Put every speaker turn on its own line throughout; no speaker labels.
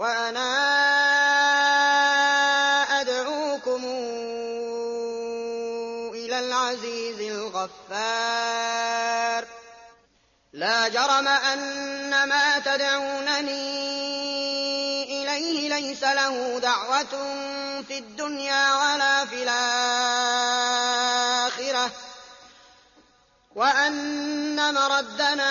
وأنا أدعوكم إلى العزيز الغفار. لا جرم أن ما تدعونني إليه ليس له دعوة في الدنيا ولا في الآخرة وأن مردنا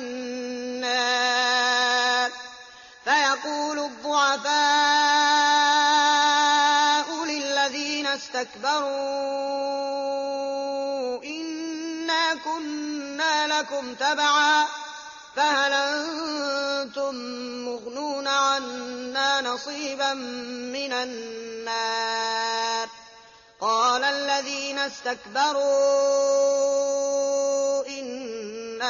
النار فيقول الضعفاء للذين استكبروا إنا كنا لكم تبعا. فهل أنتم مغنون عنا نصيبا من النار؟ قال الذين استكبروا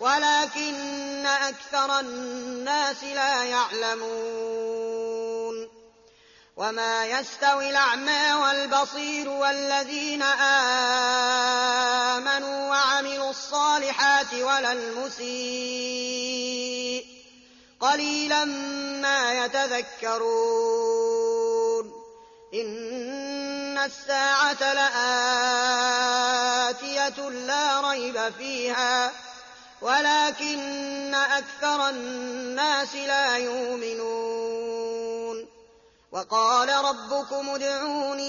ولكن أكثر الناس لا يعلمون. وما يستوي الأعمى والبصير والذين الصالحات ولا المسيء. قليلا ما يتذكرون. إن الساعة لآتية لا ريب فيها. ولكن أكثر الناس لا يؤمنون. وقال ربكم ادعوني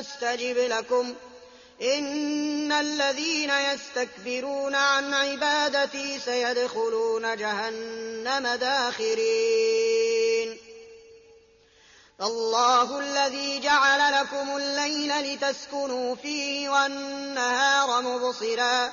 أستجب لكم. إن الذين يستكبرون عن عبادتي سيدخلون جهنم داخرين. الله الذي جعل لكم الليل لتسكنوا فيه والنهار مبصرا.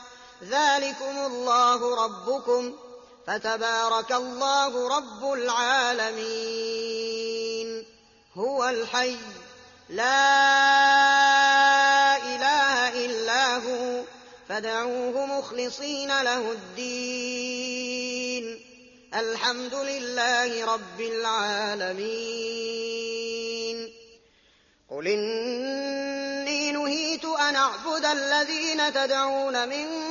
ذلكم الله ربكم فتبارك الله رب العالمين هو الحي لا إله إلا هو فادعوه مخلصين له الدين الحمد لله رب العالمين قل إني نهيت أن أعبد الذين تدعون من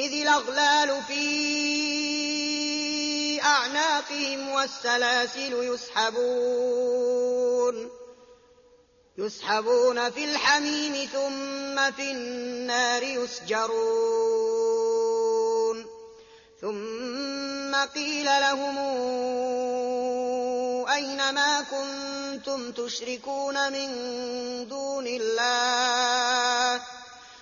إذ الأغلال في أعناقهم والسلاسل يسحبون يسحبون في الحميم ثم في النار يسجرون. ثم قيل لهم أين ما كنتم تشركون من دون الله؟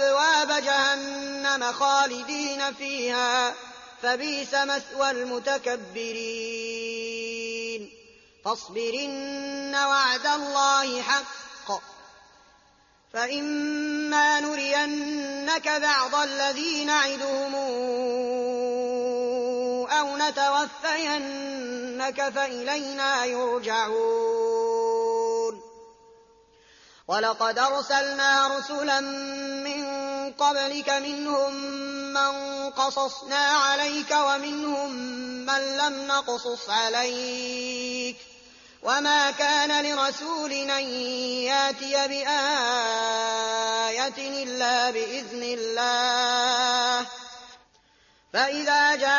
أبواب جهنم خالدين فيها فبئس مثوى المتكبرين. فاصبرن وعد الله حق. فإما نرينك بعض الذي نعدهم أو نَتَوَفَّيَنَّكَ فَإِلَيْنَا يُرْجَعُونَ. وَلَقَدْ أَرْسَلْنَا رُسُلًا قَبْلِكَ مِنْهُم مَّن قَصَصْنَا عَلَيْكَ وَمِنْهُم مَّن لَّمْ نَقْصُصْ عَلَيْكَ ۗ. وَمَا كَانَ لِرَسُولٍ أَن يَأْتِيَ بِآيَةٍ إِلَّا بِإِذْنِ اللَّهِ ۚ. فَإِذَا جَاءَ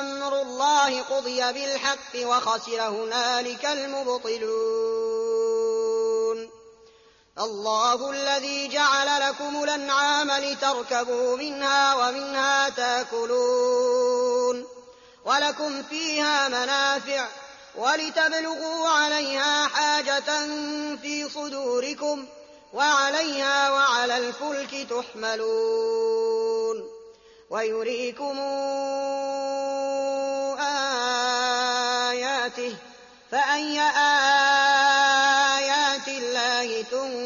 أَمْرُ اللَّهِ قُضِيَ بِالْحَقِّ وَخَسِرَ هُنَالِكَ الْمُبْطِلُونَ. اللَّهُ الَّذِي جَعَلَ لَكُمُ الْأَنْعَامَ لِتَرْكَبُوا مِنْهَا وَمِنْهَا تَأْكُلُونَ وَلَكُمْ فِيهَا مَنَافِعُ وَلِتَبْلُغُوا عَلَيْهَا حَاجَةً فِي صُدُورِكُمْ وَعَلَيْهَا وَعَلَى الْفُلْكِ تُحْمَلُونَ وَيُرِيكُمْ آيَاتِهِ فَأَيَّ آيَاتِ اللَّهِ تُنكِرُونَ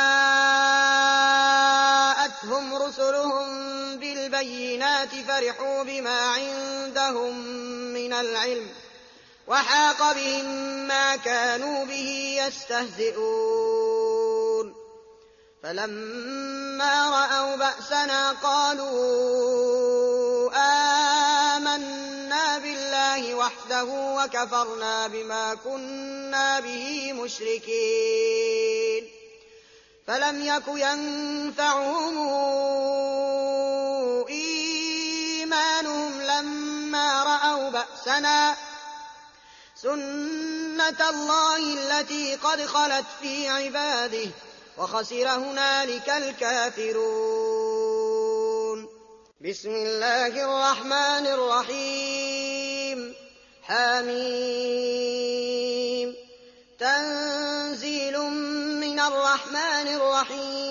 بِالْبَيِّنَاتِ فَرِحُوا بِمَا عِندَهُم مِّنَ الْعِلْمِ وَحَاقَ بِهِم مَّا كَانُوا بِهِ يَسْتَهْزِئُونَ. فَلَمَّا رَأَوْا بَأْسَنَا قَالُوا آمَنَّا بِاللَّهِ وَحْدَهُ وَكَفَرْنَا بِمَا كُنَّا بِهِ مُشْرِكِينَ. فَلَمْ يَكُ يَنفَعُهُمْ لَمَّا رَأَوْا بَأْسَنَا ۖ. سُنَّتَ اللَّهِ الَّتِي قَدْ خَلَتْ فِي عِبَادِهِ ۖ وَخَسِرَ هُنَالِكَ الْكَافِرُونَ. بِسْمِ اللَّهِ الرَّحْمَٰنِ الرَّحِيمِ. حم تنزيل من الرحمن الرحيم.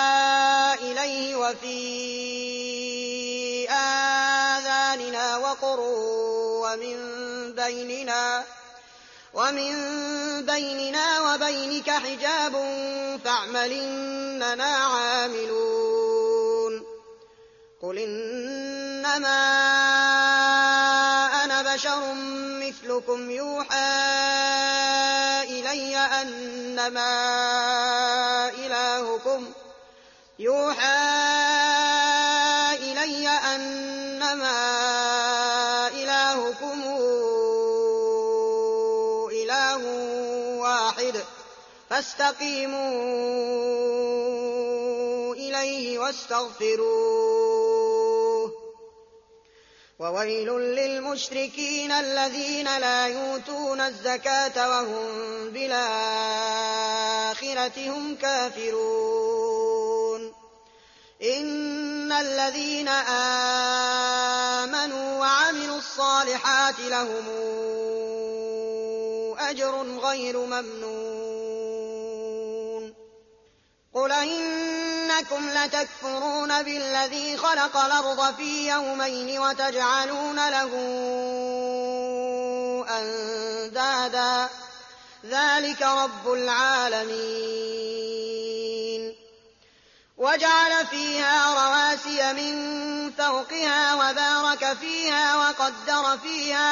وفي آذاننا وقر ومن بيننا وبينك حجاب فاعمل إننا عاملون قل إنما أنا بشر مثلكم يوحى إلي أنما فاستقيموا إليه واستغفروه. وويل للمشركين الذين لا يؤتون الزكاة وهم بالآخرة هم كافرون. إن الذين آمنوا وعملوا الصالحات لهم أجر غير ممنون. قل إنكم لتكفرون بالذي خلق الأرض في يومين وتجعلون له أندادا. ذلك رب العالمين. وجعل فيها رواسي من فوقها وبارك فيها وقدر فيها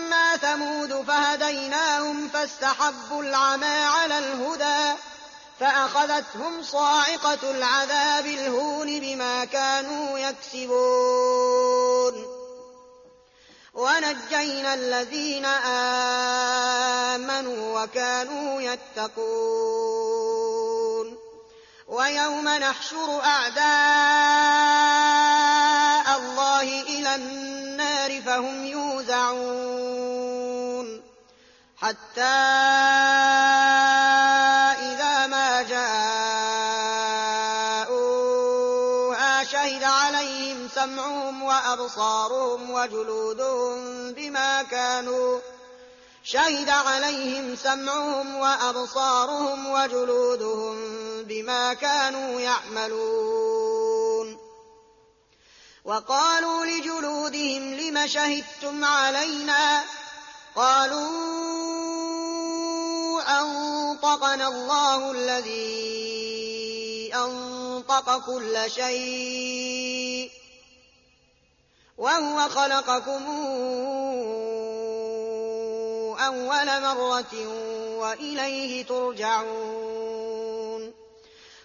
ثمود فهديناهم فاستحبوا العمى على الهدى فأخذتهم صاعقة العذاب الهون بما كانوا يكسبون. ونجينا الذين آمنوا وكانوا يتقون. ويوم نحشر أعداء الله إلى النار فهم يوزعون. حتى إذا ما جاءوها شهد عليهم سمعهم وأبصارهم وجلودهم بما كانوا شهد عليهم سمعهم وأبصارهم وجلودهم بما كانوا يعملون. وقالوا لجلودهم لم شهدتم علينا؟ قالوا أنطقنا الله الذي أنطق كل شيء وهو خلقكم أول مرة وإليه ترجعون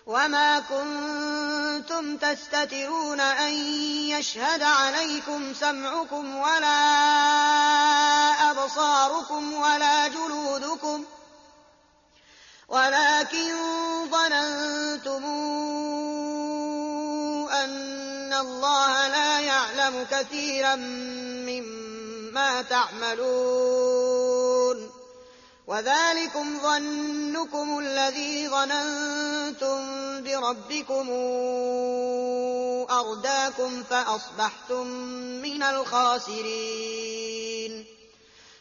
وما كنتم تستترون أن يشهد عليكم سمعكم ولا أبصاركم ولا جلودكم ولكن ظننتم أن الله لا يعلم كثيرا مما تعملون. وذلكم ظنكم الذي ظننتم بربكم أرداكم فأصبحتم من الخاسرين.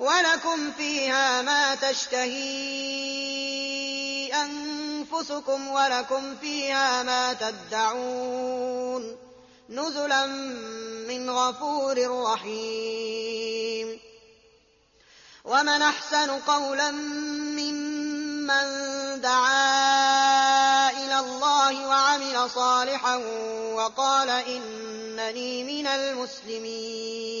ولكم فيها ما تشتهي أنفسكم ولكم فيها ما تدعون نزلا من غفور رحيم. ومن أحسن قولا ممن دعا إلى الله وعمل صالحا وقال إنني من المسلمين.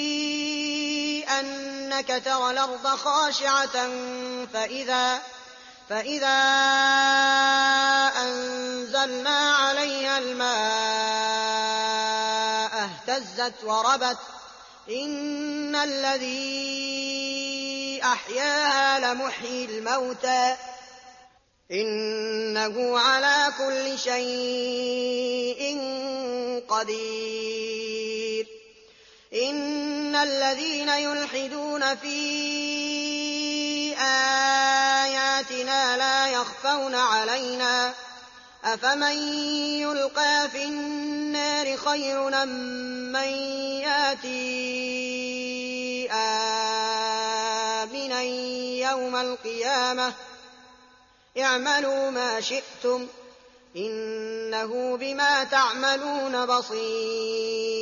أنك ترى الأرض خاشعة فإذا فإذا أنزلنا عليها الماء اهتزت وربت إن الذي أحياها لمحيي الموتى إنه على كل شيء قدير. إن الذين يلحدون في آياتنا لا يخفون علينا أفمن يلقى في النار خير من ياتي آمنا يوم القيامة اعملوا ما شئتم إنه بما تعملون بصير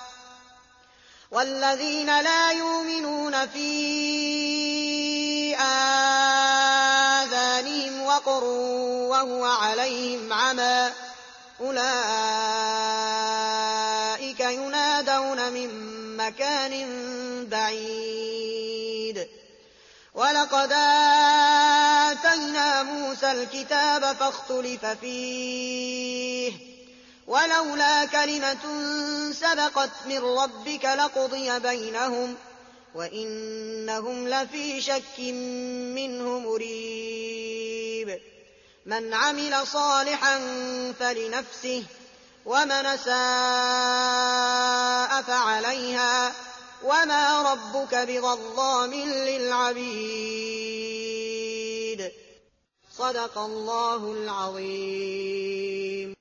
وَالَّذِينَ لَا يُؤْمِنُونَ فِي آذَانِهِمْ وَقْرٌ وَهُوَ عَلَيْهِمْ عَمًى ۚ أُولَٰئِكَ يُنَادَوْنَ مِن مَّكَانٍ بَعِيدٍ وَلَقَدْ آتَيْنَا مُوسَى الْكِتَابَ فَاخْتُلِفَ فِيهِ ۚ وَلَوْلَا كَلِمَةٌ سَبَقَتْ مِن رَّبِّكَ لَقُضِيَ بَيْنَهُمْ ۚ وَإِنَّهُمْ لَفِي شَكٍّ مِّنْهُ مُرِيبٍ. مَّنْ عَمِلَ صَالِحًا فَلِنَفْسِهِ ۖ وَمَنْ أَسَاءَ فَعَلَيْهَا ۗ وَمَا رَبُّكَ بِظَلَّامٍ لِّلْعَبِيدِ. صدق الله العظيم.